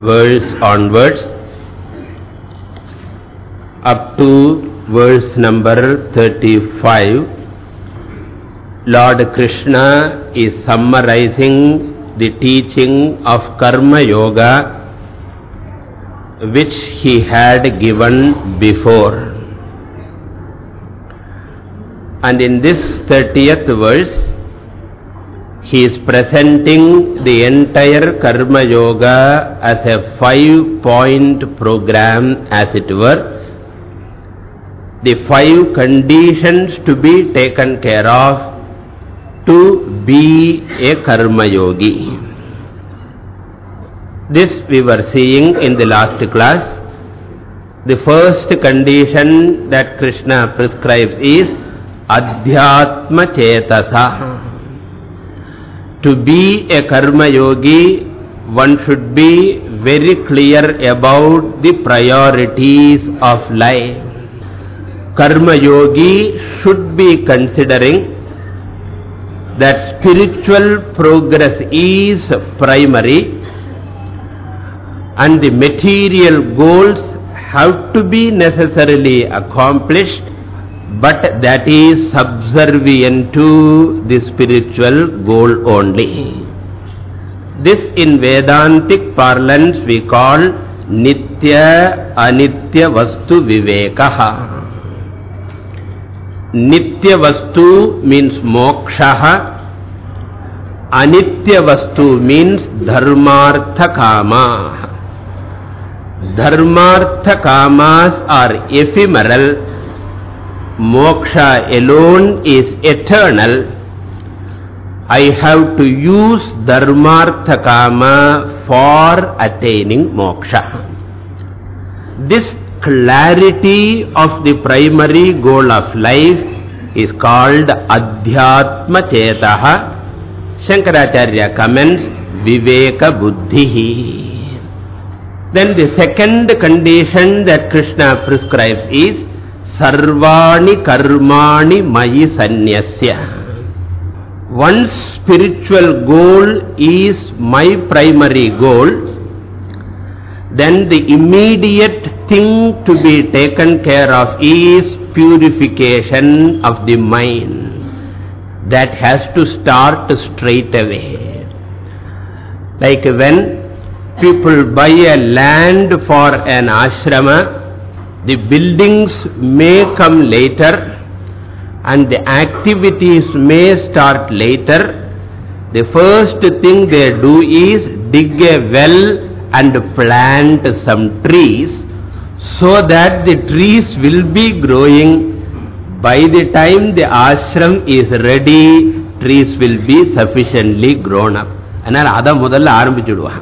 verse onwards up to verse number 35 Lord Krishna is summarizing the teaching of Karma Yoga which he had given before. And in this 30th verse, he is presenting the entire Karma Yoga as a five-point program as it were. The five conditions to be taken care of to be a Karma Yogi. This we were seeing in the last class. The first condition that Krishna prescribes is Adhyatma Chetasa. To be a karma yogi, one should be very clear about the priorities of life. Karma yogi should be considering that spiritual progress is primary and the material goals have to be necessarily accomplished but that is subservient to the spiritual goal only. This in Vedantic parlance we call Nitya Anitya Vastu Vivekaha. Nitya Vastu means moksha. Anitya Vastu means Dharmartha Kama. Dharmartha Kamas are ephemeral moksha alone is eternal, I have to use dharmartha kama for attaining moksha. This clarity of the primary goal of life is called adhyatma chetaha. Shankaracharya comments viveka buddhihi. Then the second condition that Krishna prescribes is sarvani karmani mayi sanyasya. One's spiritual goal is my primary goal, then the immediate thing to be taken care of is purification of the mind. That has to start straight away. Like when people buy a land for an ashrama, the buildings may come later and the activities may start later. The first thing they do is dig a well and plant some trees so that the trees will be growing. By the time the ashram is ready, trees will be sufficiently grown up. அதனால் அதை முதல்ல ஆரம்பிச்சுடுவான்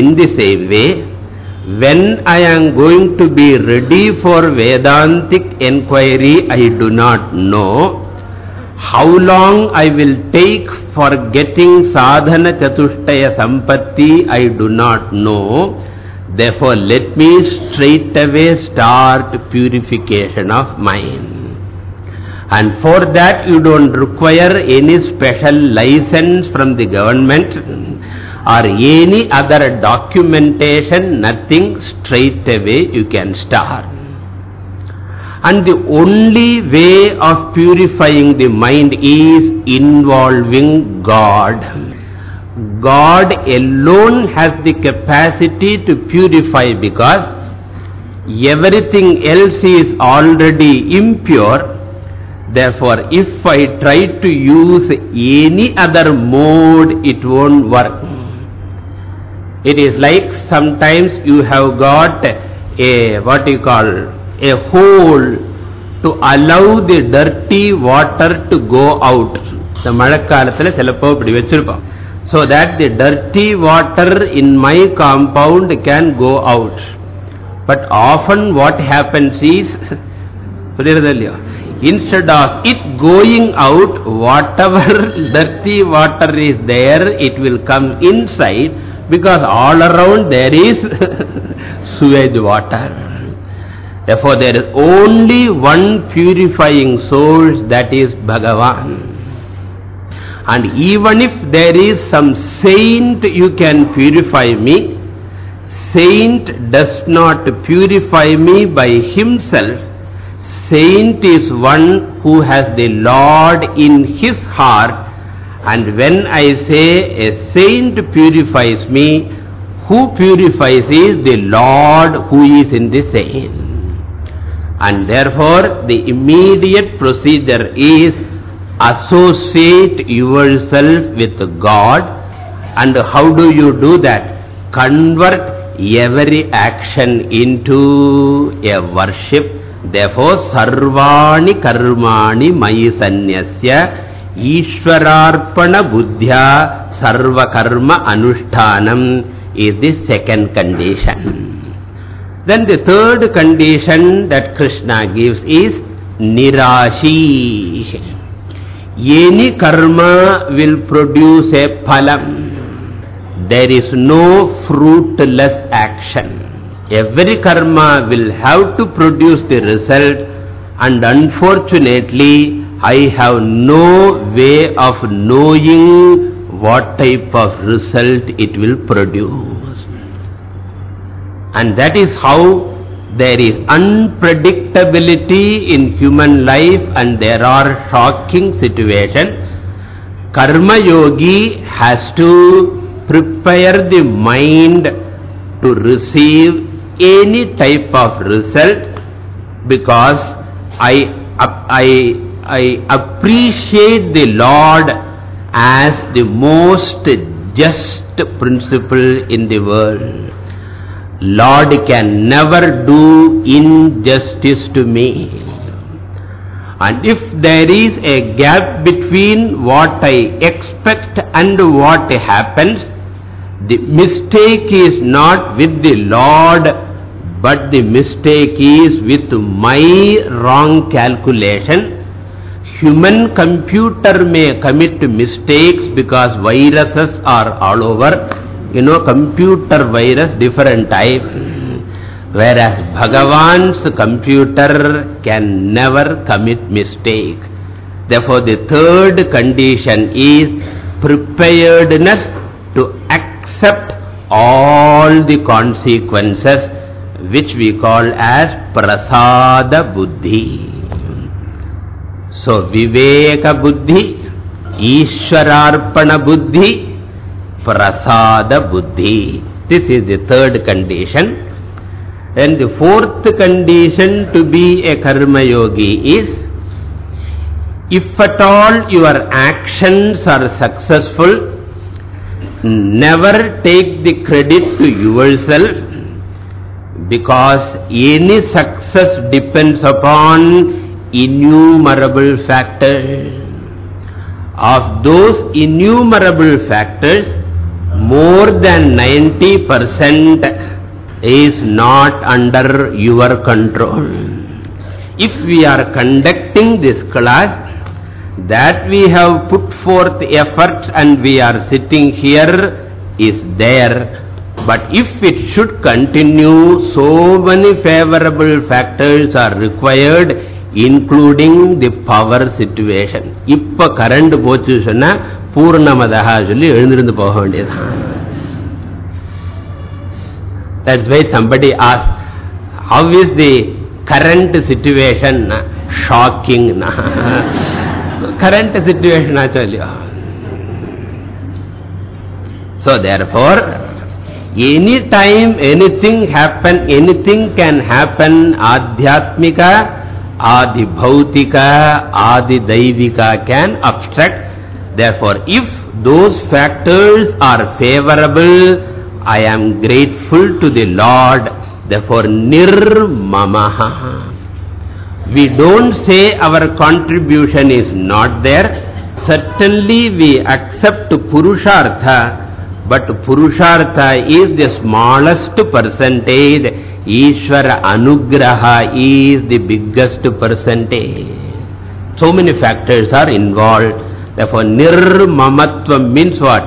In the same way, when I am going to be ready for Vedantic enquiry, I do not know. How long I will take for getting sadhana chatushtaya sampatti, I do not know. Therefore, let me straight away start purification of mind. And for that, you don't require any special license from the government or any other documentation, nothing, straight away you can start. And the only way of purifying the mind is involving God. God alone has the capacity to purify because everything else is already impure. Therefore, if I try to use any other mode, it won't work. It is like sometimes you have got a, what you call, a hole to allow the dirty water to go out. The Malakkalathala Selappo Pidi So that the dirty water in my compound can go out. But often what happens is, instead of it going out, whatever dirty water is there, it will come inside because all around there is sewage water. Therefore, there is only one purifying source that is Bhagavan. And even if there is some saint you can purify me, saint does not purify me by himself. Saint is one who has the Lord in his heart. And when I say a saint purifies me, who purifies is the Lord who is in the saint. And therefore, the immediate procedure is associate yourself with God. And how do you do that? Convert every action into a worship. Therefore, sarvani karmani mayi sanyasya ishwararpana buddhya sarva karma anushtanam is the second condition. Then the third condition that Krishna gives is nirashi. Any karma will produce a phalam. There is no fruitless action. Every karma will have to produce the result and unfortunately I have no way of knowing what type of result it will produce. And that is how there is unpredictability in human life and there are shocking situations. Karma yogi has to prepare the mind to receive any type of result because I, I, I appreciate the Lord as the most just principle in the world. Lord can never do injustice to me. And if there is a gap between what I expect and what happens, the mistake is not with the Lord, but the mistake is with my wrong calculation. Human computer may commit mistakes because viruses are all over. You know, computer virus, different types. Whereas Bhagavan's computer can never commit mistake. Therefore, the third condition is preparedness to accept all the consequences which we call as prasada buddhi. सो विवेक बुद्धि, ईश्वरार्पण बुद्धि, प्रसाद बुद्धि. This is the third condition and the fourth condition to be a karmayogi is if at all your actions are successful never take the credit to yourself, because any success depends upon innumerable factors. Of those innumerable factors, more than 90% is not under your control. If we are conducting this class, that we have put forth efforts and we are sitting here is there. But if it should continue, so many favorable factors are required, including the power situation. இப்ப current போச்சு சொன்னா பூர்ணமதா சொல்லி எழுந்திருந்து போக வேண்டியது That's why somebody asked, how is the current situation? Shocking. current situation actually. So therefore, any time anything happen, anything can happen, adhyatmika, adhibhautika, adidaivika can obstruct. Therefore, if those factors are favorable, I am grateful to the Lord. Therefore, nirmamaha. We don't say our contribution is not there. Certainly we accept Purushartha, but Purushartha is the smallest percentage. Ishvara Anugraha is the biggest percentage. So many factors are involved. Therefore, Nirmamatva means what?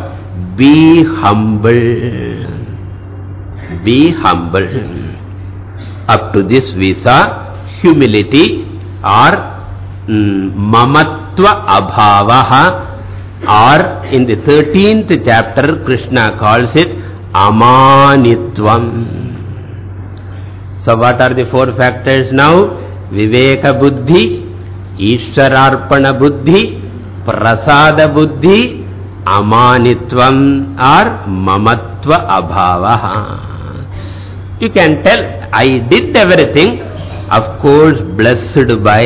Be humble. Be humble. Up to this we saw humility or mm, mamatva abhavaha or in the 13th chapter Krishna calls it amanitvam. So what are the four factors now? Viveka buddhi, Ishwararpana buddhi, Prasada buddhi, Amanitvam or Mamatva abhava. You can tell, I did everything, of course blessed by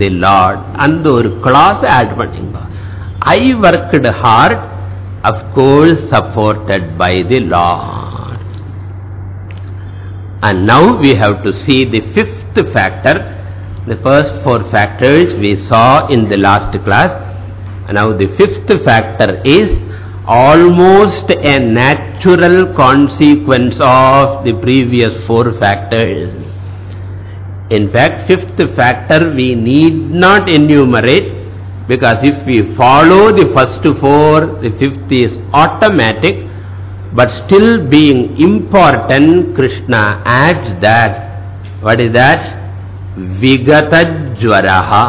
the Lord. And ஒரு clause add பண்ணுங்க. I worked hard, of course supported by the Lord. And now we have to see the fifth factor. The first four factors we saw in the last class. Now the fifth factor is almost a natural consequence of the previous four factors. In fact, fifth factor we need not enumerate because if we follow the first four, the fifth is automatic. But still being important, Krishna adds that. What is that? Vigata Jwaraha.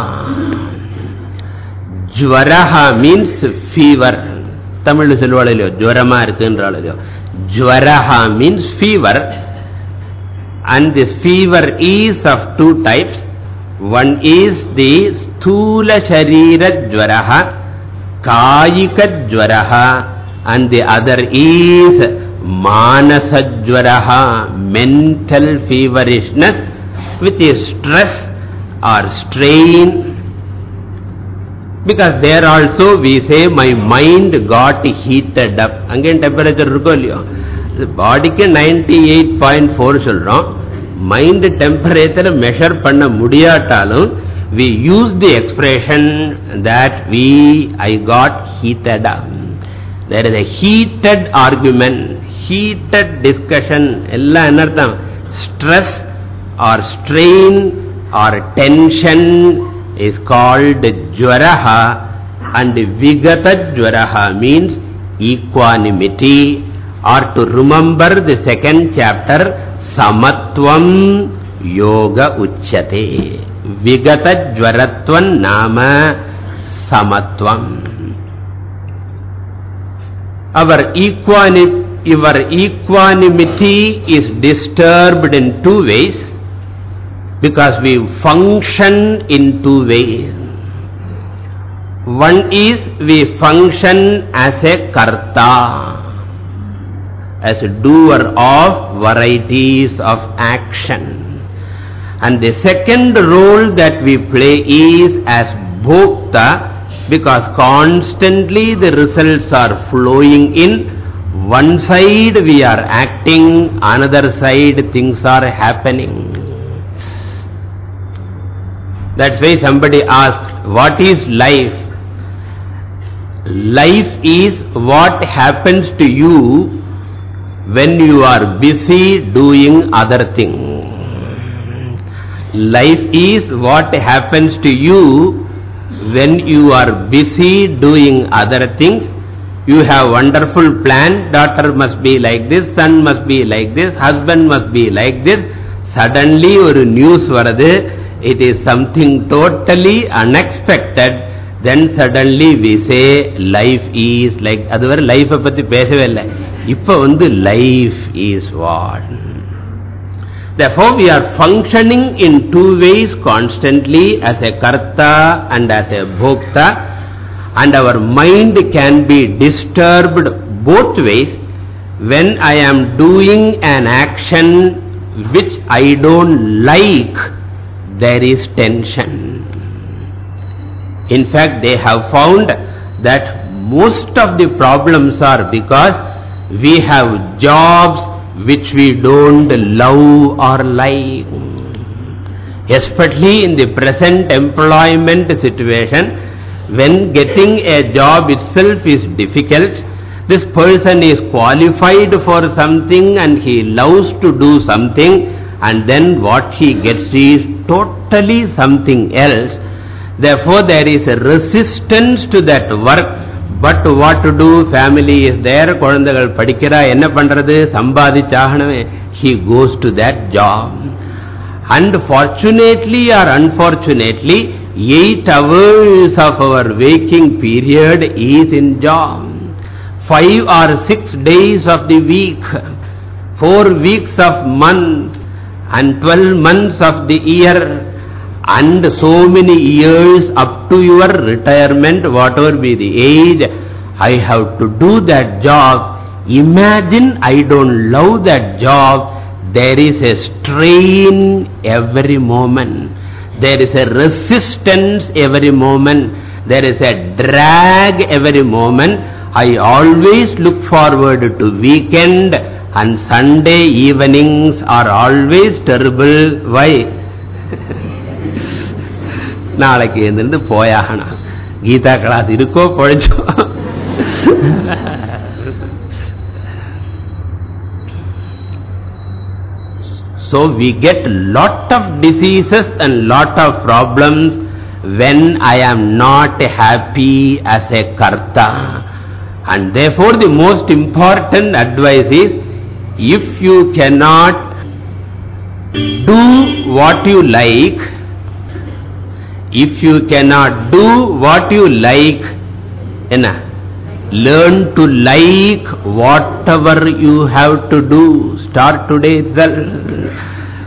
Jwaraha means fever. தமிழ்ல சொல்லுவாள் இல்லையோ ஜுவரமா இருக்குன்றாள் இல்லையோ ஜுவரஹா means fever and this fever is of two types one is the sthula sharira jwaraha kayika jwaraha and the other is manasa jwaraha mental feverishness with a stress or strain because there also we say my mind got heated up again temperature இருக்கோ இல்லையோ பாடிக்கு ninety eight point four சொல்றோம் mind temperature measure பண்ண முடியாட்டாலும் we use the expression that we, I got heated. There is a heated argument, heated discussion, stress or strain or tension is called jvaraha and vigata jvaraha means equanimity or to remember the second chapter samatvam yoga uchyate. Jwaratvan nama samatvam our equanimity your equanimity is disturbed in two ways because we function in two ways. One is we function as a karta, as a doer of varieties of action. And the second role that we play is as bhokta because constantly the results are flowing in. One side we are acting, another side things are happening. That's why somebody asked, what is life? Life is what happens to you when you are busy doing other things. Life is what happens to you when you are busy doing other things. You have wonderful plan, daughter must be like this, son must be like this, husband must be like this. Suddenly ஒரு news வருது it is something totally unexpected then suddenly we say life is like அதுவரை life பத்தி பேசவே இல்லை இப்ப வந்து life is what Therefore we are functioning in two ways constantly as a karta and as a bhokta and our mind can be disturbed both ways when I am doing an action which I don't like there is tension. In fact, they have found that most of the problems are because we have jobs which we don't love or like. Especially in the present employment situation, when getting a job itself is difficult, this person is qualified for something and he loves to do something and then what he gets is totally something else. Therefore, there is a resistance to that work. But what to do? Family is there. குழந்தைகள் படிக்கிறா என்ன பண்றது சம்பாதிச்சாகணுமே he goes to that job. And fortunately or unfortunately, eight hours of our waking period is in job. five or six days of the week, four weeks of month, and twelve months of the year, and so many years up to your retirement, whatever be the age, I have to do that job. Imagine I don't love that job. There is a strain every moment. There is a resistance every moment. There is a drag every moment. I always look forward to weekend and Sunday evenings are always terrible. Why? நாளைக்கு எழுந்திருந்து போயாகணும் Geetha class இருக்கோ பொழைச்சோ So we get lot of diseases and lot of problems when I am not happy as a karta. And therefore the most important advice is, if you cannot do what you like, if you cannot do what you like, enna, learn to like whatever you have to do. Start today.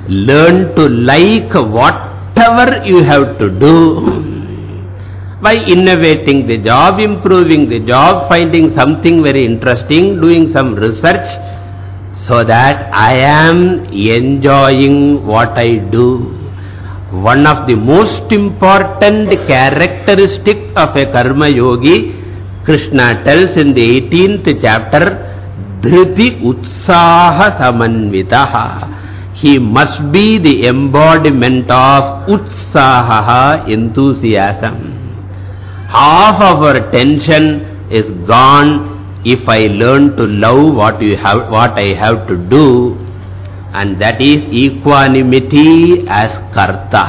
Learn to like whatever you have to do. By innovating the job, improving the job, finding something very interesting, doing some research, so that I am enjoying what I do. One of the most important characteristics of a karma yogi, Krishna tells in the 18th chapter, Dhriti Utsaha Samanvitaha. He must be the embodiment of Utsaha, enthusiasm. Half of our tension is gone if I learn to love what, you have, what I have to do and that is equanimity as karta.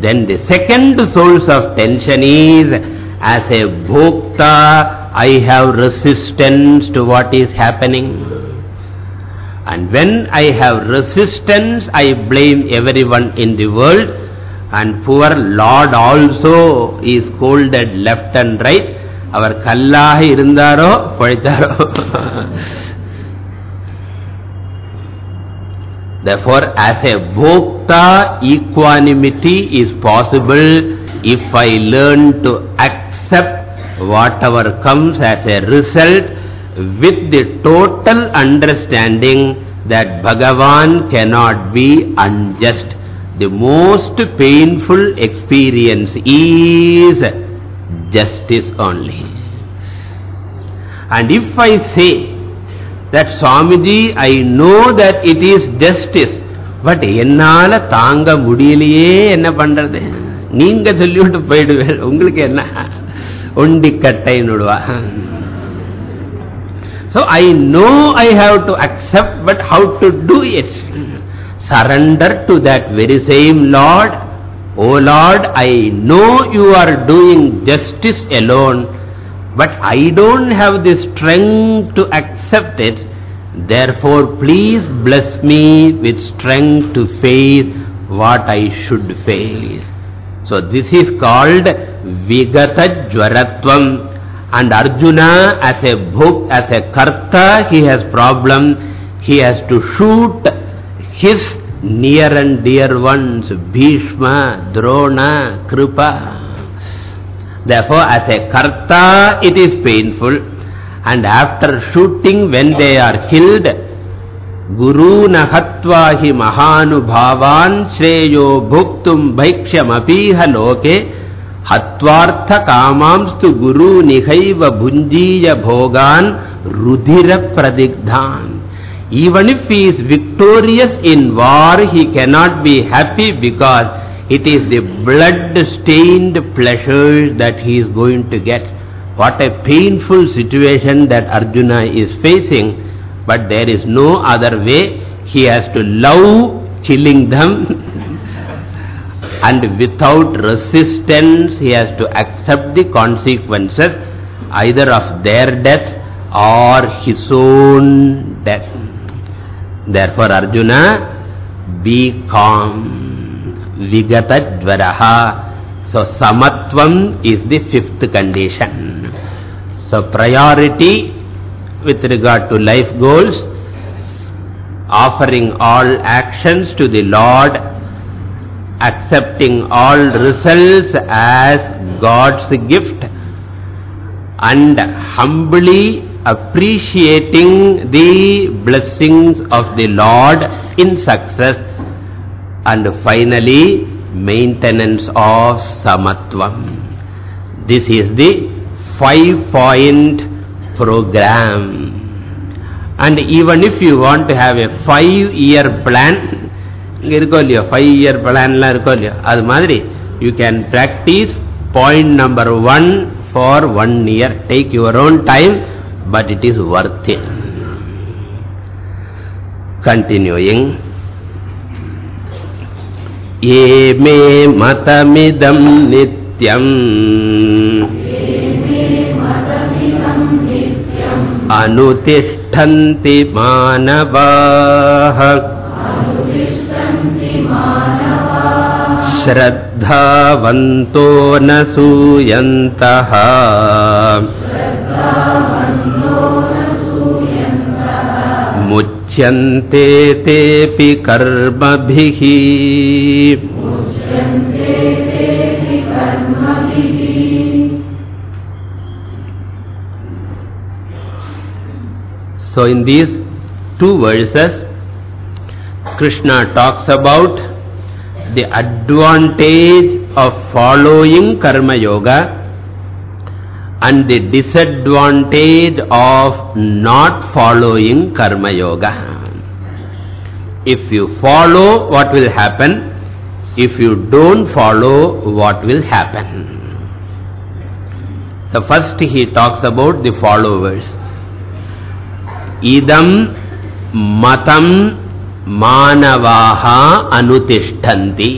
Then the second source of tension is as a bhokta I have resistance to what is happening. And when I have resistance, I blame everyone in the world. And poor Lord also is scolded left and right. Our kallahi irundaro, poitaro. Therefore, as a bhokta, equanimity is possible if I learn to accept whatever comes as a result with the total understanding that Bhagavan cannot be unjust. The most painful experience is justice only. And if I say that Swamiji, I know that it is justice. But என்னால தாங்க முடியலையே என்ன பண்றது நீங்க சொல்லிவிட்டு போயிடுவேன் உங்களுக்கு என்ன ஒண்டி கட்டைன்னுடுவா So I know I have to accept, but how to do it? Surrender to that very same Lord. Oh Lord, I know you are doing justice alone. But I don't have the strength to accept it. Therefore, please bless me with strength to face what I should face. So this is called Vigata Jwaratvam. And Arjuna as a book, as a karta, he has problem. He has to shoot his near and dear ones, Bhishma, Drona, Kripa. Therefore, as a karta, it is painful. And after shooting, when they are killed, Guru nahatvahi mahanubhavan shreyo bhuktum bhaikshyamapiha loke hatvartha kamamstu guru nihaiva bhunjiya bhogan rudhira pradigdhan. Even if he is victorious in war, he cannot be happy because it is the blood-stained pleasures that he is going to get. What a painful situation that Arjuna is facing. But there is no other way. He has to love killing them. and without resistance, he has to accept the consequences either of their death or his own death. Therefore, Arjuna, be calm. Vigata Jwaraha. So Samatvam is the fifth condition. So priority with regard to life goals, offering all actions to the Lord, accepting all results as God's gift, and humbly appreciating the blessings of the Lord in success, and finally maintenance of samatvam. This is the five-point program. And even if you want to have a five-year plan, இங்க இருக்கோ இல்லையோ five year பிளான்லாம் இருக்கோ இல்லையோ அது மாதிரி you can practice point number one for one year take your own time but it is worth it continuing ये मे मतमिदम् नित्यम् अनुतिष्ठन्ति मानवाः श्रद्धावन्तो न सूयन्तः मुच्यन्ते तेऽपि कर्मभिः So in these two verses, Krishna talks about the advantage of following Karma Yoga and the disadvantage of not following Karma Yoga. If you follow, what will happen? If you don't follow, what will happen? So first he talks about the followers. Idam matam manavaha anutishtanti.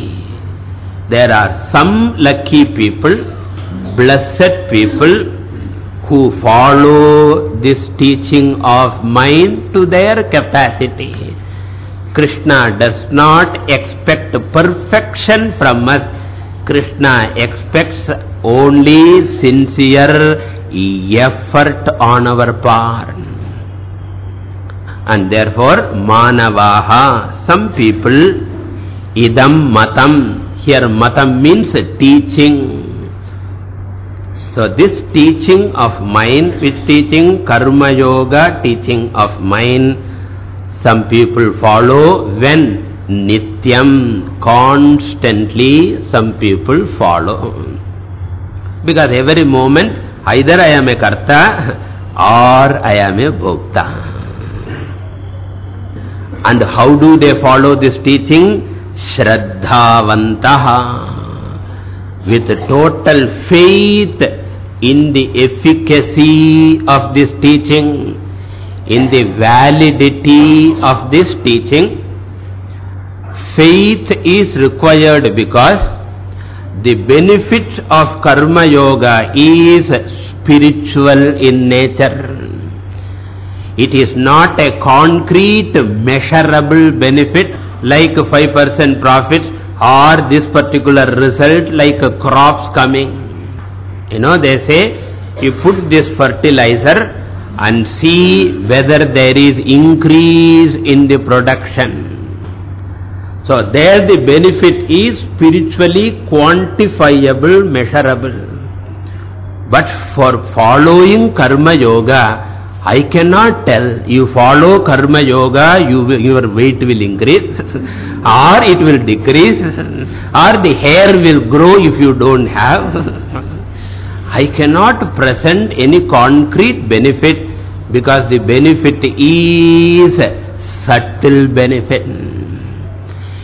There are some lucky people, blessed people who follow this teaching of mine to their capacity. Krishna does not expect perfection from us. Krishna expects only sincere effort on our part. And therefore, manavaha, some people, idam matam, here matam means teaching. So this teaching of mine, which teaching karma yoga, teaching of mine, some people follow when nityam, constantly some people follow. Because every moment, either I am a karta or I am a bhokta. And how do they follow this teaching? Shraddhavantaha. With total faith in the efficacy of this teaching, in the validity of this teaching, faith is required because the benefit of karma yoga is spiritual in nature. It is not a concrete measurable benefit like 5% profit or this particular result like crops coming. You know, they say, you put this fertilizer and see whether there is increase in the production. So there the benefit is spiritually quantifiable, measurable. But for following karma yoga, I cannot tell. You follow karma yoga, you, your weight will increase, or it will decrease, or the hair will grow if you don't have. I cannot present any concrete benefit because the benefit is subtle benefit.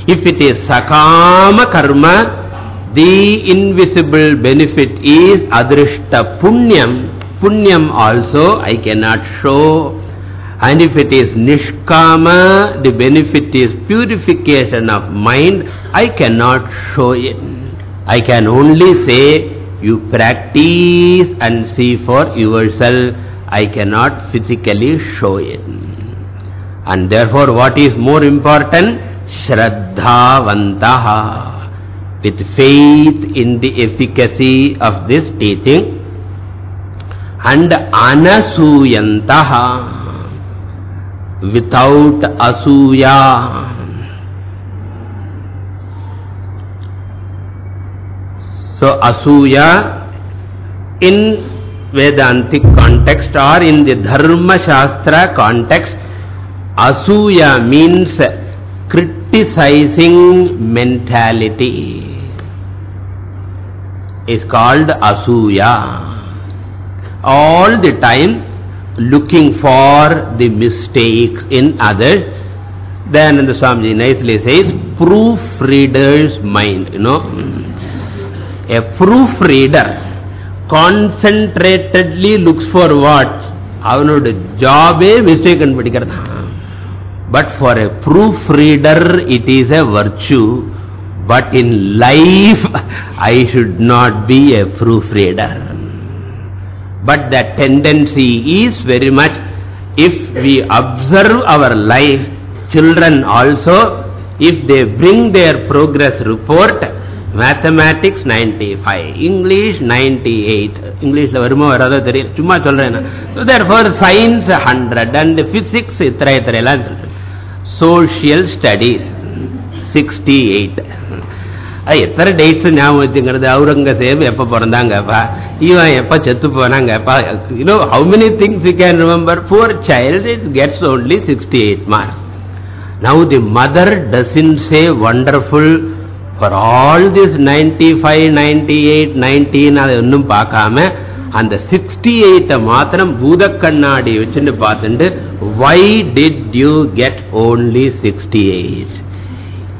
If it is sakama karma, the invisible benefit is adrishta punyam. Punyam also I cannot show. And if it is nishkama, the benefit is purification of mind, I cannot show it. I can only say, you practice and see for yourself. I cannot physically show it. And therefore what is more important? Shraddhavantaha. With faith in the efficacy of this teaching. and anasuyantaha without asuya. So asuya in Vedantic context or in the Dharma Shastra context, asuya means criticizing mentality is called asuya. All the time looking for the mistakes in others. Then the Swamiji nicely says, proofreader's mind, you know A proofreader concentratedly looks for what? அவனோட ஜாபே mistake கண்டுபிடிக்கிறது But for a proofreader, it is a virtue. But in life, I should not be a proofreader. But that tendency is very much, if we observe our life, children also, if they bring their progress report, mathematics ninety five English ninety eight இங்கிலீஷில் வருமோ வராதோ தெரியும் சும்மா சொல்கிறேன் so there for science hundred and physics இத்திரை இத்திரையெல்லாம் social studies sixty eight எத்தனை dates ஞாபகம் வச்சுங்கிறது அவுரங்கசேப் எப்போ பிறந்தாங்கப்பா? இவன் எப்போ செத்து போனாங்கப்பா? You know how many things you can remember for child it gets only sixty eight marks now the mother doesn't say wonderful say wonderful for all this 95 98 19 அதை இன்னும் பார்க்காம அந்த 68 மாத்திரம் பூதக்கண்ணாடி வச்சுட்டு பார்த்துட்டு why did you get only 68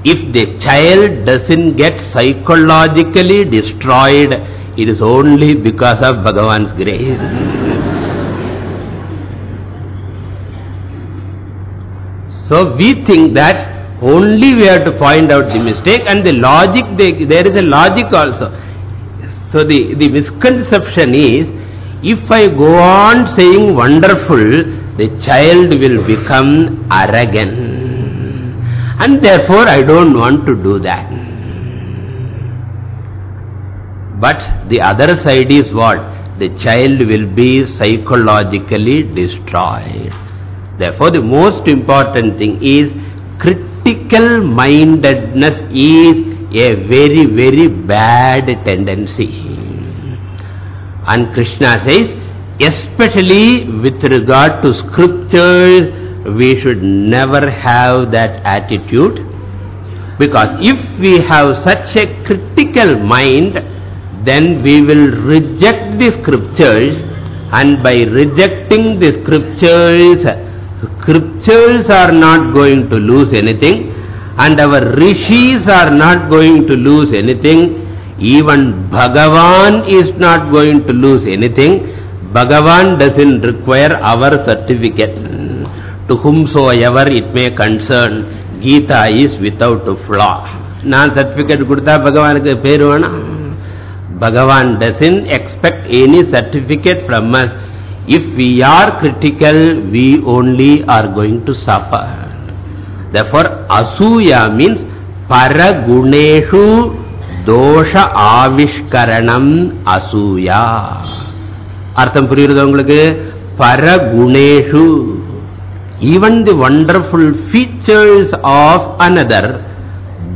if the child doesn't get psychologically destroyed it is only because of Bhagavan's grace so we think that only we have to find out the mistake and the logic, they, there is a logic also. So the, the misconception is, if I go on saying wonderful, the child will become arrogant. And therefore I don't want to do that. But the other side is what? The child will be psychologically destroyed. Therefore the most important thing is critical mindedness is a very, very bad tendency. And Krishna says, especially with regard to scriptures, we should never have that attitude. Because if we have such a critical mind, then we will reject the scriptures and by rejecting the scriptures, scriptures are not going to lose anything and our rishis are not going to lose anything. Even Bhagavan is not going to lose anything. Bhagavan doesn't require our certificate. To whomsoever it may concern, Gita is without a flaw. நான் certificate கொடுத்தா பகவானுக்கு பேரு வேணாம் Bhagavan doesn't expect any certificate from us. If we are critical, we only are going to suffer. Therefore, asuya means paraguneshu dosha avishkaranam asuya. அர்த்தம் புரியுறது உங்களுக்கு paraguneshu even the wonderful features of another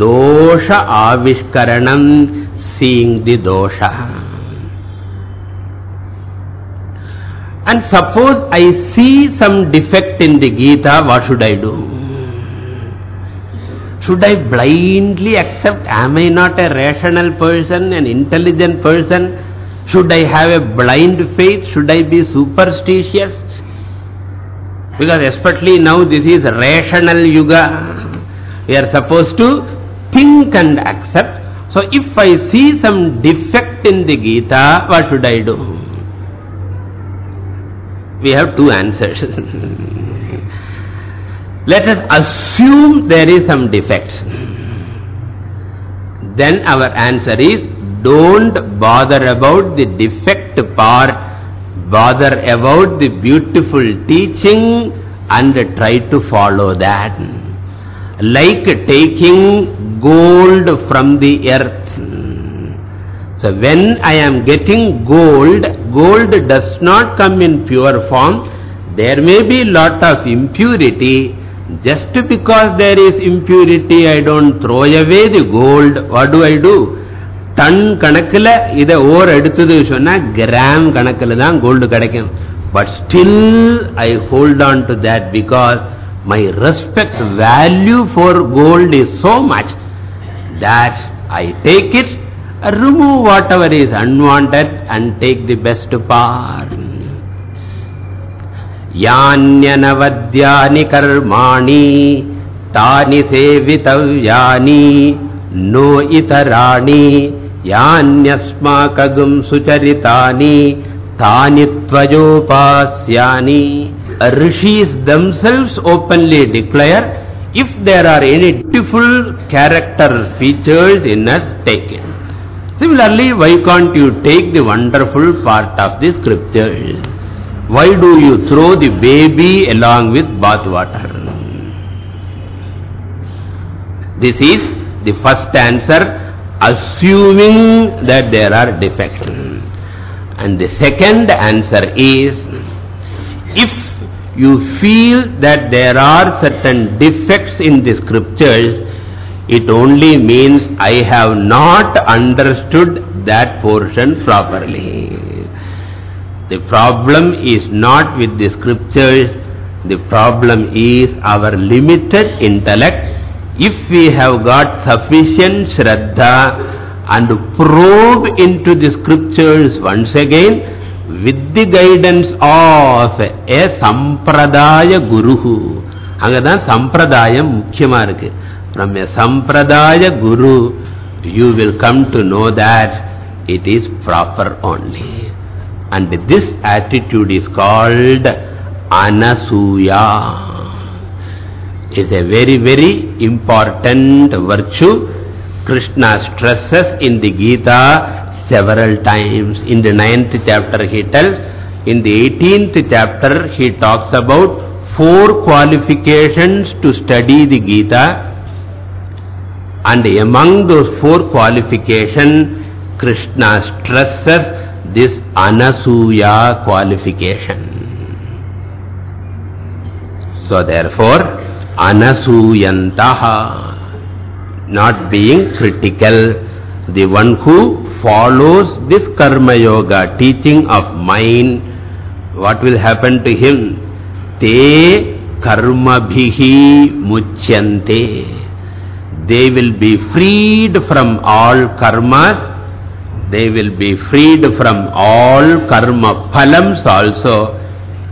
dosha avishkaranam seeing the dosha and suppose I see some defect in the Gita what should I do? Should I blindly accept? Am I not a rational person an intelligent person? Should I have a blind faith? Should I be superstitious? Because especially now this is rational yuga. We are supposed to think and accept. So if I see some defect in the Gita, what should I do? We have two answers. Let us assume there is some defect. Then our answer is, don't bother about the defect part, bother about the beautiful teaching and try to follow that. Like taking gold from the earth. So when I am getting gold, gold does not come in pure form. There may be lot of impurity. Just because there is impurity, I don't throw away the gold. What do I do? Ton கணக்கில் இதை ஓர் எடுத்தது சொன்னா gram கணக்கில் தான் gold கிடைக்கும் but still I hold on to that because my respect value for gold is so much that I take it, remove whatever is unwanted and take the best part. यान्यनवद्यानि कर्माणि तानि सेवितव्यानि no इतराणि यान्यस्माकगुं सुचरितानि तानि त्वयोपास्यानि rishis themselves openly declare, if there are any beautiful character features in us, take it. Similarly, why can't you take the wonderful part of the scriptures? Why do you throw the baby along with bath water? This is the first answer, assuming that there are defects. And the second answer is, if you feel that there are certain defects in the scriptures, it only means I have not understood that portion properly. The problem is not with the scriptures, the problem is our limited intellect. If we have got sufficient shraddha and probe into the scriptures once again, with the guidance of a sampradaya guru அங்கதான் சம்பிரதாயம் முக்கியமா இருக்கு from a sampradaya guru you will come to know that it is proper only. And this attitude is called anasuya. It's a very very important virtue. Krishna stresses in the gita several times. In the ninth chapter he tells, in the eighteenth chapter he talks about four qualifications to study the Gita and among those four qualifications Krishna stresses this anasuya qualification. So therefore anasuyantaha not being critical the one who follows this karma yoga teaching of mine, what will happen to him? Te karma bhihi muchyante. They will be freed from all karmas. They will be freed from all karma phalams also.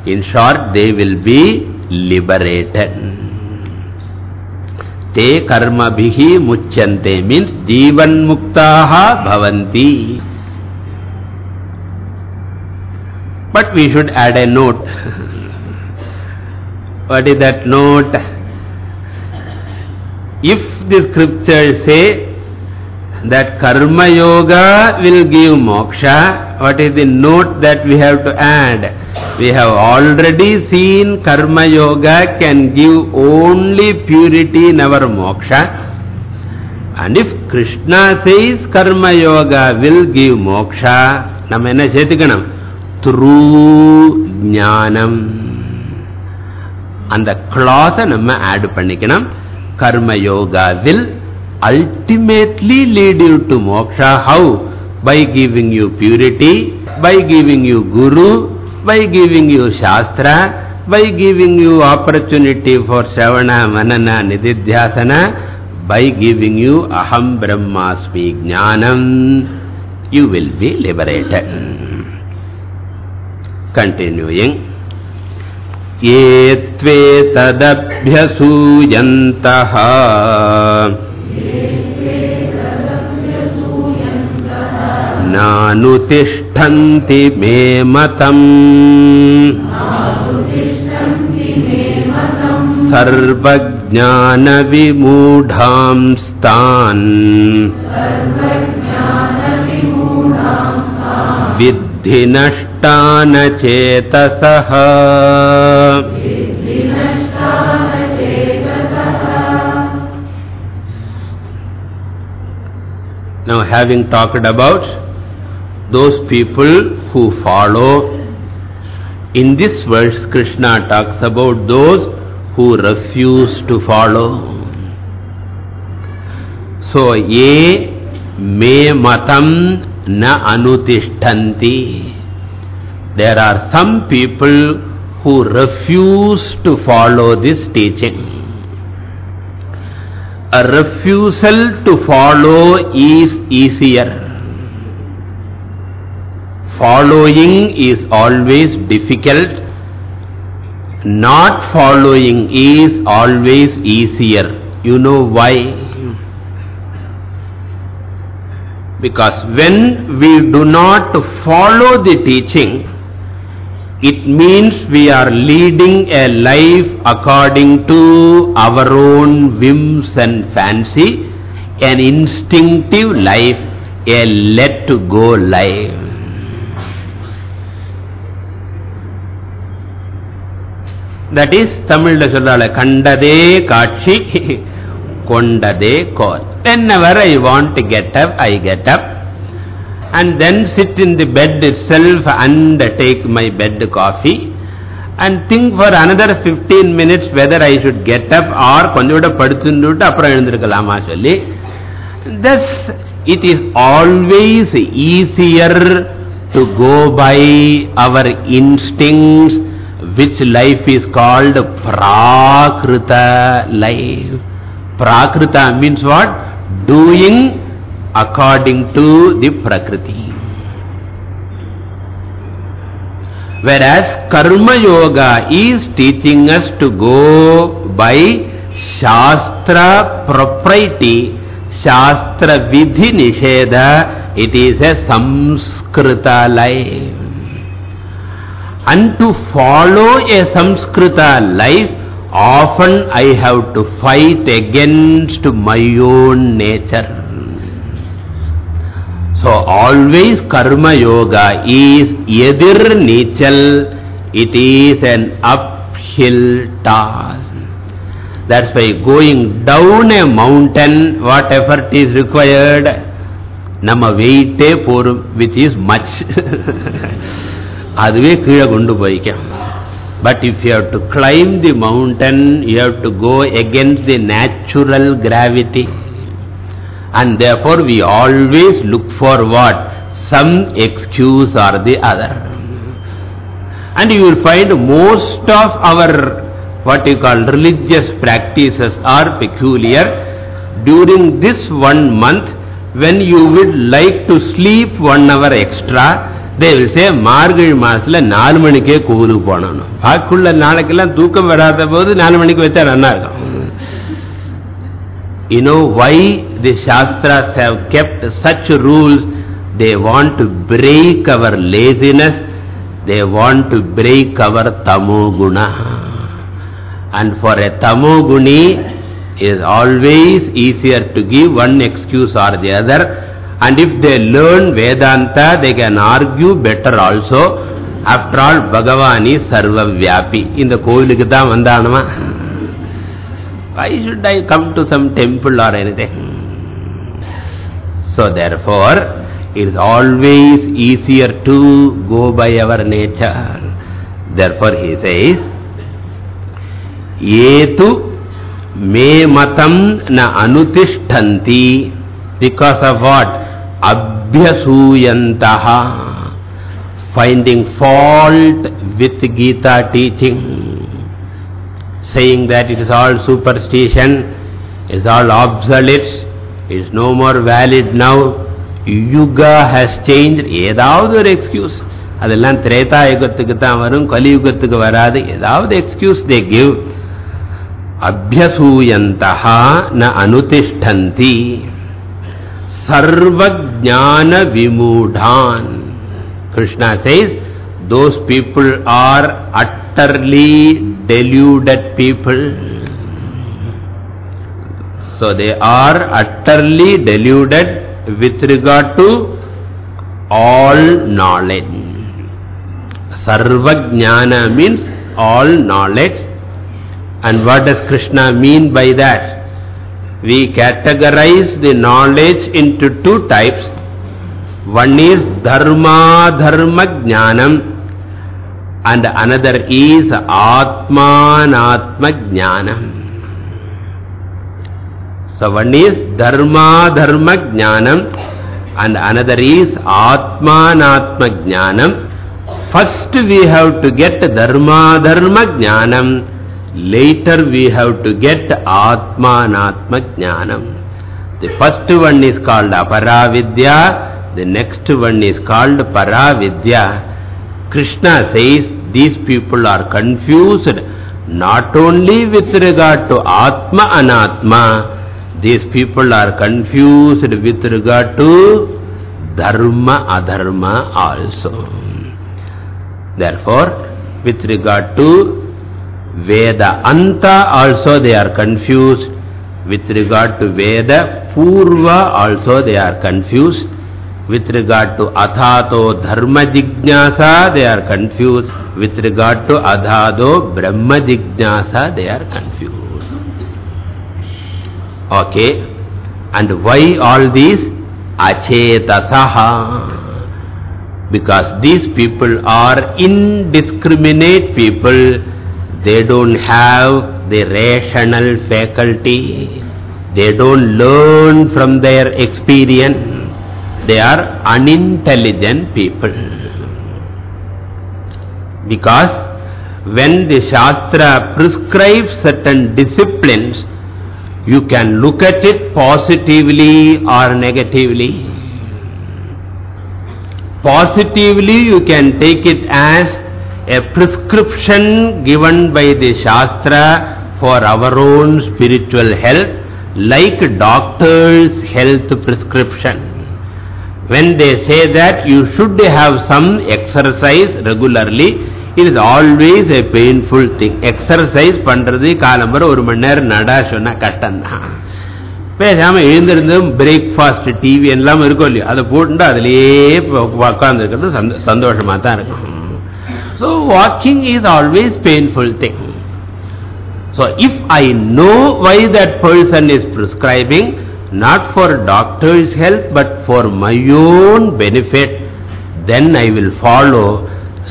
In short, they will be liberated. te karma bhihi muchyante means jivan muktaha bhavanti. But we should add a note. what is that note? If the scriptures say that karma yoga will give moksha, what is the note that we have to add? We have already seen karma yoga can give only purity, never moksha. And if Krishna says karma yoga will give moksha, நம்ம என்ன சேர்த்துக்கணும் through ஞானம் அந்த clause நம்ம add பண்ணிக்கணும் karma yoga will ultimately lead you to moksha how by giving you purity by giving you guru by giving you Shastra, by giving you opportunity for Sravana, Manana, Nididhyasana, by giving you Aham Brahmasmi Jnanam, you will be liberated. Continuing. ये त्वे तदभ्यसूयन्तः नानुतिष्ठन्ति मे मतम् सर्वज्ञानविमूढांस्तान् विद्धि नष्टानचेतसः Now having talked about those people who follow. In this verse, Krishna talks about those who refuse to follow. So, ye me matam na anutishtanti. There are some people who refuse to follow this teaching. A refusal to follow is easier. Following is always difficult. Not following is always easier. You know why? Because when we do not follow the teaching, it means we are leading a life according to our own whims and fancy, an instinctive life, a let-go life. That is, Tamil சொல்றாள் கண்டதே காட்சி கொண்டதே கோல் Whenever I want to get up, I get up. And then sit in the bed itself and take my bed coffee. And think for another 15 minutes whether I should get up or கொஞ்சோட படுத்துட்டு அப்புறம் எழுந்திருக்கலாமா சொல்லி. Thus, it is always easier to go by our instincts which life is called prakrita life. Prakrita means what? Doing according to the Prakriti. Whereas Karma Yoga is teaching us to go by Shastra propriety, Shastra Vidhi Nisheda, it is a Samskrita life. And to follow a Samskrita life, often I have to fight against my own nature. So always karma yoga is edir nichal, it is an uphill task. That's why going down a mountain, what effort is required? Nama weight போரும், which is much. அதுவே கீழே கொண்டு போய்க்க but if you have to climb the mountain, you have to go against the natural gravity. And therefore we always look for what? Some excuse or the other. And you will find most of our what you call religious practices are peculiar. During this one month, when you would like to sleep one hour extra, they will say மார்கழி மாசத்துல நாலு மணிக்கே கோவிலுக்கு போனோம் பாக்குள்ள நாளைக்கெல்லாம் தூக்கம் வராத போது நாலு மணிக்கு வச்சா நல்லா இருக்கும் You know why the Shastras have kept such rules? They want to break our laziness. They want to break our tamoguna. And for a tamoguni, it is always easier to give one excuse or the other And if they learn Vedanta, they can argue better also. After all, Bhagavan is Sarvavyapi. In the Kovilukita Vandanama. Why should I come to some temple or anything? So therefore, it is always easier to go by our nature. Therefore, he says, Yetu me matam na anutishtanti because of what abhyasuyantaha finding fault with Gita teaching saying that it is all superstition is all obsolete is no more valid now yuga has changed ஏதாவது ஒரு excuse அதெல்லாம் திரேதா யுகத்துக்கு தான் வரும் கலியுகத்துக்கு வராது ஏதாவது excuse they give அபியசூயந்தா ந அனுதிஷ்டந்தி Sarvajnana Vimudhan. Krishna says, those people are utterly deluded people. So they are utterly deluded with regard to all knowledge. Sarvajnana means all knowledge. And what does Krishna mean by that? we categorize the knowledge into two types. One is dharma dharma jnanam and another is atmanatma jnanam. So one is dharma dharma jnanam and another is atmanatma jnanam. First we have to get dharma dharma jnanam. Later we have to get atmanatma jnanam. The first one is called aparavidya. The next one is called Paravidya. Krishna says these people are confused not only with regard to Atma Anatma, these people are confused with regard to Dharma Adharma also. Therefore, with regard to Veda Anta also they are confused. With regard to Veda Purva also they are confused. With regard to Athato Dharma Jignasa, they are confused. With regard to Athato Brahma Jignasa, they are confused. Okay. And why all these? Achetasaha. Because these people are indiscriminate people. They don't have the rational faculty. They don't learn from their experience. They are unintelligent people. Because when the Shastra prescribes certain disciplines, you can look at it positively or negatively. Positively, you can take it as a prescription given by the Shastra for our own spiritual health, like doctor's health prescription. When they say that you should have some exercise regularly, it is always a painful thing. Exercise பண்றது காலம்பர ஒரு மணி நேரம் நடா சொன்னா கஷ்டம்தான் பேசாம எழுந்திருந்தும் breakfast TV எல்லாம் இருக்கும் இல்லையோ அதை போட்டு அதிலேயே உட்கார்ந்து இருக்கிறது சந்தோஷமா தான் இருக்கும் So walking is always painful thing. So if I know why that person is prescribing, not for doctor's help but for my own benefit, then I will follow.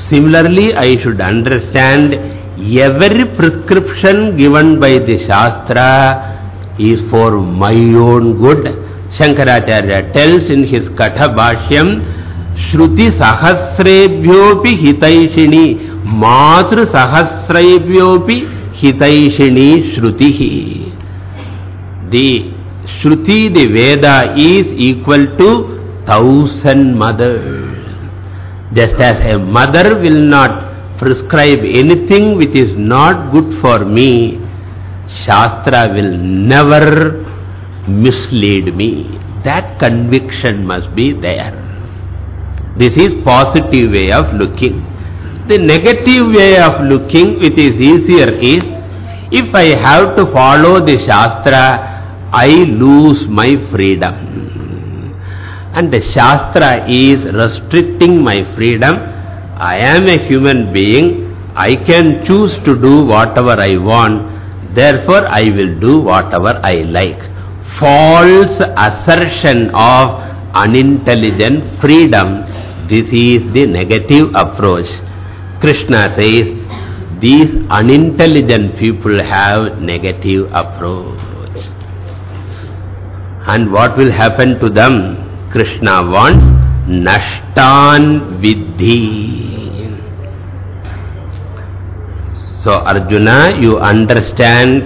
Similarly, I should understand every prescription given by the Shastra is for my own good. Shankaracharya tells in his Katha Bhashyam, Shruti Sahasrebhyopi Hitaishini Matru Sahasrebhyopi Hitaishini Shrutihi. The Shruti, the Veda, is equal to thousand mothers. Just as a mother will not prescribe anything which is not good for me, Shastra will never mislead me. That conviction must be there. This is positive way of looking. The negative way of looking, which is easier, is if I have to follow the Shastra, I lose my freedom. And the Shastra is restricting my freedom. I am a human being. I can choose to do whatever I want. Therefore, I will do whatever I like. False assertion of unintelligent freedom. This is the negative approach. Krishna says, these unintelligent people have negative approach. And what will happen to them? Krishna wants Nashtan Vidhi. So Arjuna, you understand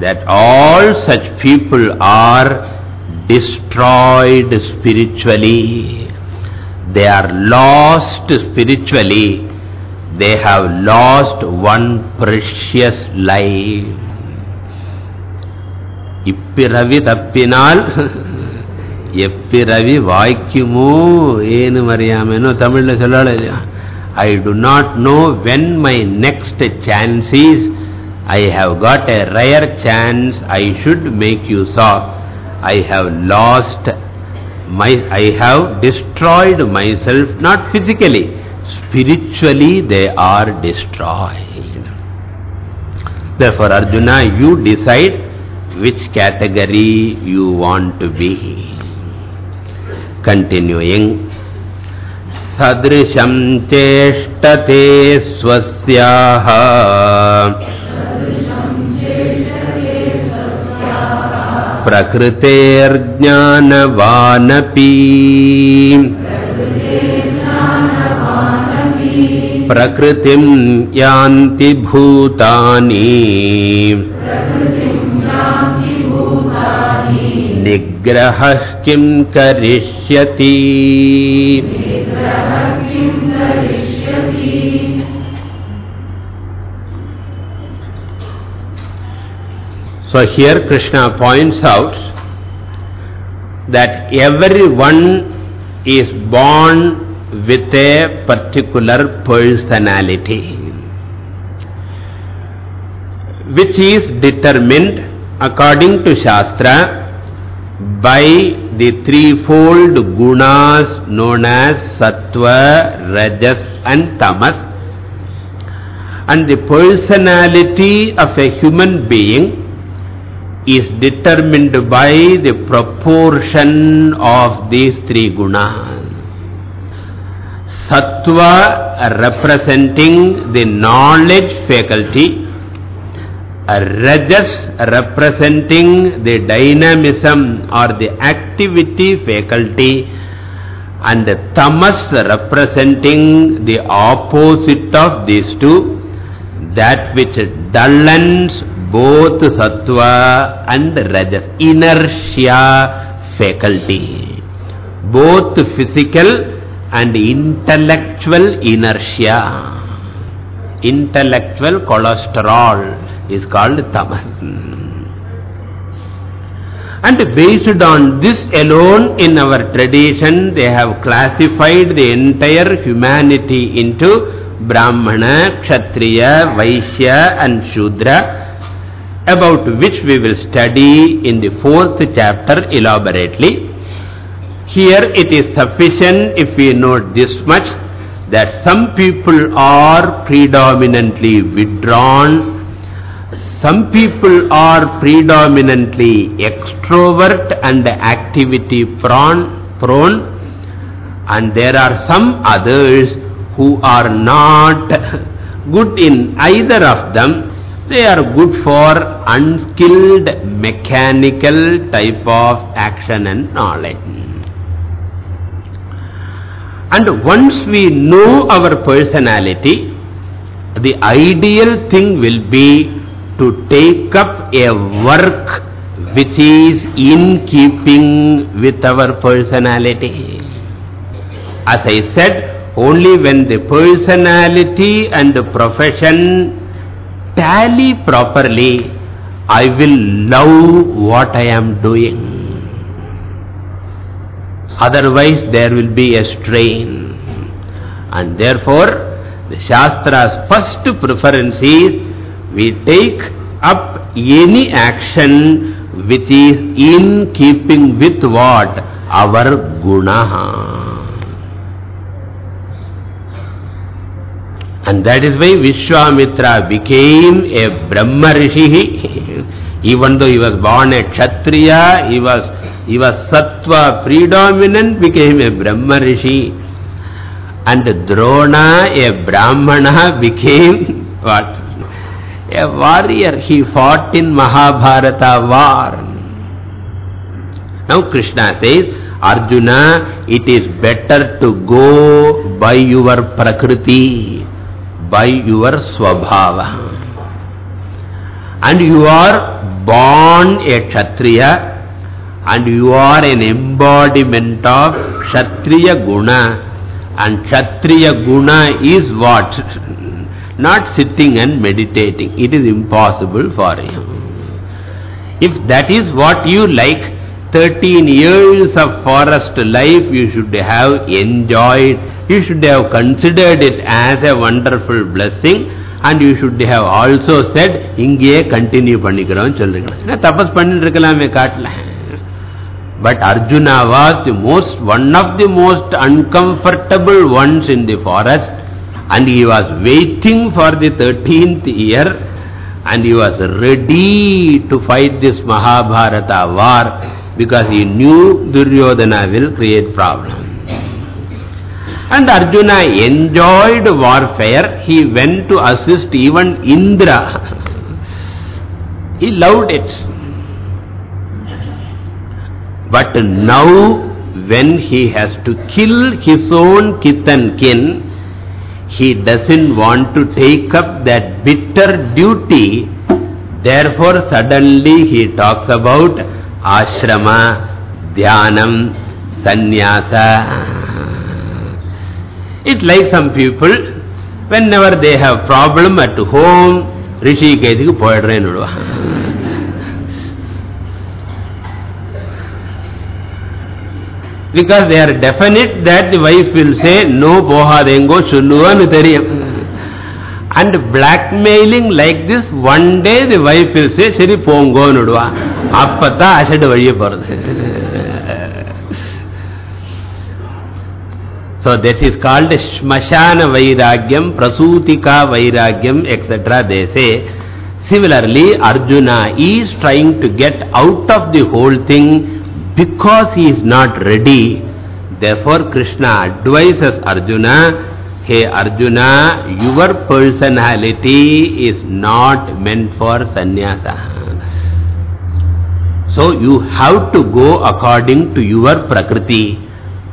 that all such people are destroyed spiritually. They are lost spiritually. They have lost one precious life. இப்பிறவி தப்பினால் எப்பிறவி வாய்க்குமோ ஏனு அறியாமனோ தமிழ்ல சொல்லல இல்லையா I do not know when my next chance is. I have got a rare chance. I should make use of. I have lost my, I have destroyed myself, not physically. Spiritually they are destroyed. Therefore Arjuna, you decide which category you want to be. Continuing. सदृशं चेष्टते स्वस्याः प्रकृतेर्ज्ञानवानपि प्रकृतिं यान्ति भूतानि निग्रहः किं करिष्यति So here Krishna points out that everyone is born with a particular personality which is determined according to Shastra by the threefold gunas known as Sattva, Rajas and Tamas and the personality of a human being is determined by the proportion of these three gunas. Sattva representing the knowledge faculty, Rajas representing the dynamism or the activity faculty and Tamas representing the opposite of these two, that which dullens both sattva and rajas, inertia faculty, both physical and intellectual inertia. Intellectual cholesterol is called tamas. And based on this alone in our tradition, they have classified the entire humanity into Brahmana, Kshatriya, Vaishya and Shudra about which we will study in the fourth chapter elaborately. Here it is sufficient if we note this much that some people are predominantly withdrawn, some people are predominantly extrovert and activity prone, prone and there are some others who are not good in either of them they are good for unskilled mechanical type of action and knowledge. And once we know our personality, the ideal thing will be to take up a work which is in keeping with our personality. As I said, only when the personality and the profession tally properly, I will love what I am doing. Otherwise, there will be a strain. And therefore, the Shastra's first preference is we take up any action which is in keeping with what? Our gunaha. And that is why Vishwamitra became a Brahma Rishi. Even though he was born a Kshatriya, he was, he was Sattva predominant, became a Brahma Rishi. And Drona, a Brahmana, became what? A warrior. He fought in Mahabharata war. Now Krishna says, Arjuna, it is better to go by your Prakriti by your swabhava. And you are born a Kshatriya and you are an embodiment of Kshatriya Guna. And Kshatriya Guna is what? not sitting and meditating. It is impossible for him. If that is what you like, 13 years of forest life you should have enjoyed, you should have considered it as a wonderful blessing and you should have also said, Inge continue pannikiravan challikiravan. Tapas pannikiravan kaatla. But Arjuna was the most, one of the most uncomfortable ones in the forest and he was waiting for the 13th year and he was ready to fight this Mahabharata war because he knew Duryodhana will create problems. And Arjuna enjoyed warfare. He went to assist even Indra. he loved it. But now when he has to kill his own kith and kin, he doesn't want to take up that bitter duty. Therefore suddenly he talks about ashrama, dhyanam, sannyasa. It's like some people, whenever they have problem at home, ரிஷிகேதுக்கு போயிடுறேன்னு விடுவான் Because they are definite that the wife will say, no போகாதேங்கோ சொல்லுவான்னு தெரியும். And blackmailing like this, one day the wife will say, சரி போங்கோன்னு விடுவான். அப்பத்தான் அசடு வழிய போறது. So this is called Shmashana Vairagyam, Prasutika Vairagyam, etc. They say. Similarly, Arjuna is trying to get out of the whole thing because he is not ready. Therefore, Krishna advises Arjuna, Hey Arjuna, your personality is not meant for sannyasa. So you have to go according to your prakriti.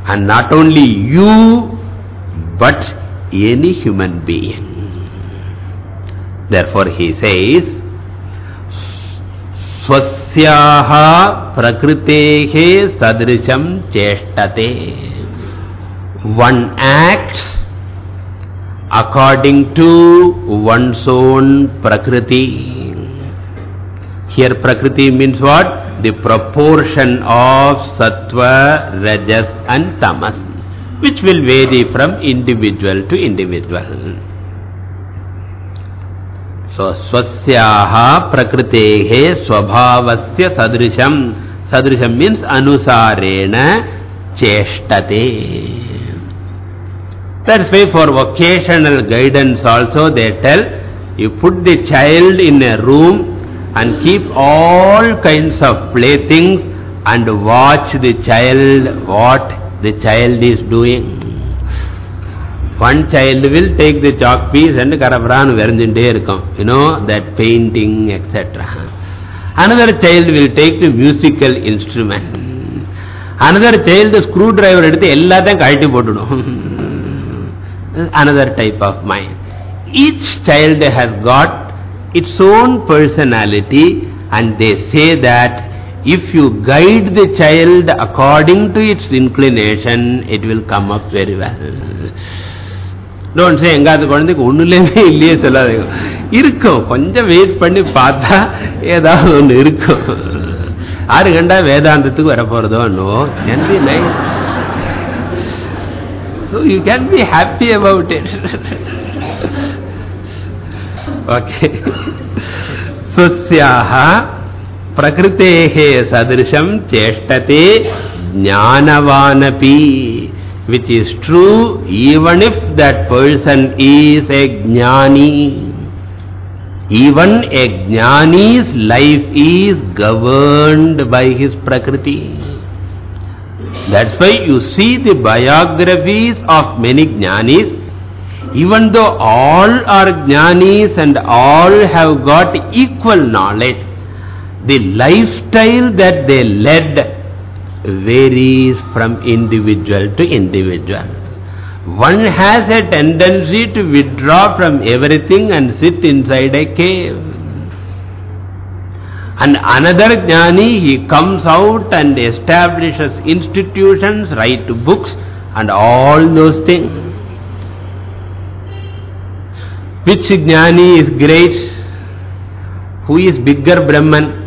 And not only you, but any human being. Therefore he says, प्रकृते सदृश सदृशं चेष्टते। One acts according to one's own prakriti. Here prakriti means what the proportion of sattva rajas and tamas which will vary from individual to individual Swasyaha prakritehe swabhavasya sadrisham. Sadrisham means anusarena cheshtate. That's why for vocational guidance also they tell, you put the child in a room and keep all kinds of playthings and watch the child, what the child is doing. One child will take the chalk piece and karavaran varanjinde irukum. You know, that painting, etc. Another child will take the musical instrument. Another child the screwdriver எடுத்து எல்லாத்தையும் கழட்டி போட்டுடும். Another type of mind. Each child has got its own personality and they say that if you guide the child according to its inclination, it will come up very well. Don't say எங்காவது குழந்தைக்கு ஒன்றுலேயுமே இல்லையே சொல்லாதீங்க இருக்கும். கொஞ்சம் wait பண்ணி பார்த்தா ஏதாவது ஒண்ணு இருக்கும். ஆறு கண்டா வேதாந்தத்துக்கு வரப்போகிறதோ இன்னும் நன்றி night you can be happy about it okay சுஸ்யாக பிரகிருத்தேகே சதிருஷம் சேஷ்டதே ஞானவானபி which is true even if that person is a jnani even a jnani's life is governed by his prakriti. That's why you see the biographies of many jnanis even though all are jnanis and all have got equal knowledge, the lifestyle that they led varies from individual to individual. One has a tendency to withdraw from everything and sit inside a cave. And another jnani, he comes out and establishes institutions, write books and all those things. Which jnani is great? Who is bigger Brahman?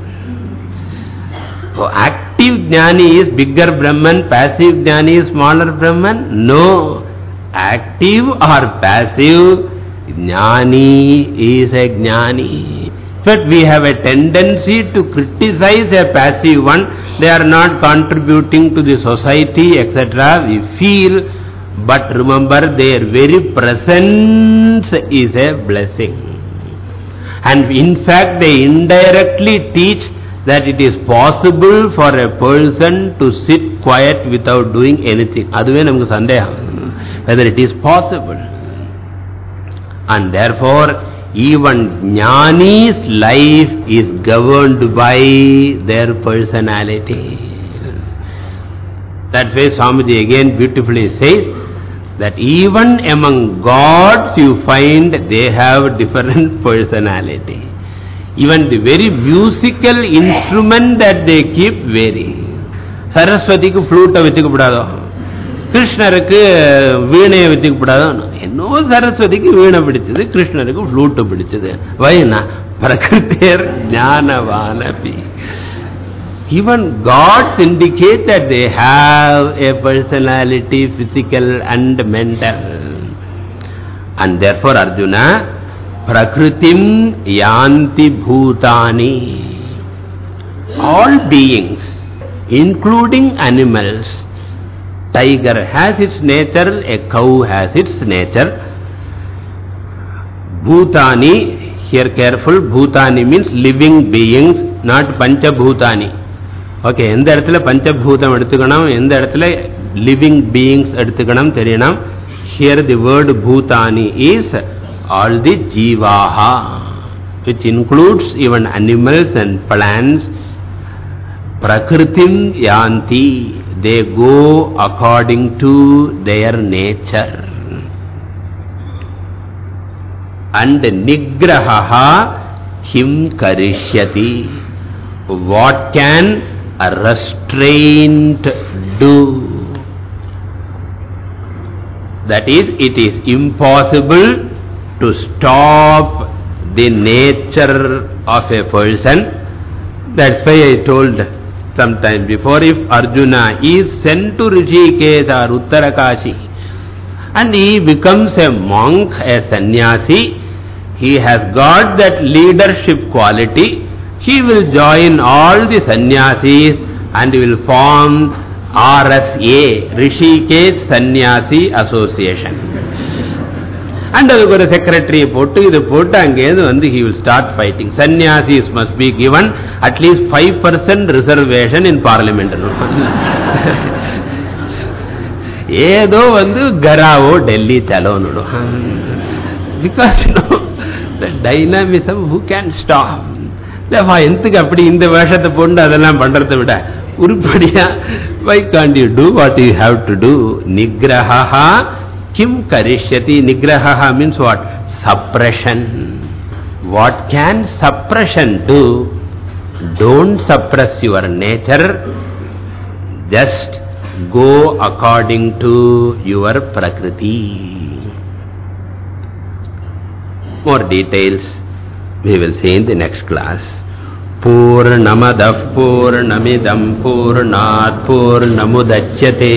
Oh, so active jnani is bigger Brahman, passive jnani is smaller Brahman? No. Active or passive, jnani is a jnani. But we have a tendency to criticize a passive one. They are not contributing to the society, etc. We feel but remember their very presence is a blessing. And in fact they indirectly teach that it is possible for a person to sit quiet without doing anything. aduve namakku whether it is possible. And therefore even jnani's life is governed by their personality. That's why swamiji again beautifully says that even among gods you find they have different personality. Even the very musical instrument that they keep vary. சரஸ்வதிக்கு ஃப்ளூட்டை வச்சுக்கப்படாதோ கிருஷ்ணருக்கு வீணையை வச்சுக்கப்படாதோ என்னோ சரஸ்வதிக்கு வீணை பிடிச்சது கிருஷ்ணருக்கு flute பிடிச்சது வைனா பிரகிருத்தேர் ஞானவானபி Even gods indicate that they have a personality, physical and mental. And therefore Arjuna, Prakritim yanti bhutani. All beings, including animals, tiger has its nature, a cow has its nature. Bhutani, here careful, Bhutani means living beings, not Panchabhutani. Okay எந்த இடத்துல பஞ்சபூதம் எடுத்துக்கணும் எந்த இடத்துல living beings எடுத்துக்கணும் தெரியணும் here the word bhutani is all the jivaha, which includes even animals and plants, prakritim yanti, they go according to their nature. And nigraha him karishyati. What can a restraint do? That is, it is impossible to stop the nature of a person. That's why I told sometime before, if Arjuna is sent to Rishikesh or Uttarakashi and he becomes a monk, a sannyasi, he has got that leadership quality, he will join all the sannyasis and will form RSA, Rishikesh Sannyasi Association. And அதுக்கு ஒரு செக்ரட்டரியை போட்டு இது போட்டு அங்கேருந்து வந்து he will start fighting sannyasis must be given at least five percent reservation in parliament ஏதோ வந்து கராவோ Delhi சலோன்னு because dynamism who can stop இல்லப்பா எந்தக்கு அப்படி இந்த வேஷத்தை போண்டு அதெல்லாம் பண்றதை விட? உருப்படியா why can't you do what you have to do நிகிரஹா Kim karishyati nigraha means what? Suppression. What can suppression do? Don't suppress your nature. Just go according to your prakriti. More details we will see in the next class. पूर्णमदः पूर्णमिदं पूर्णात् पूर्णमुदच्यते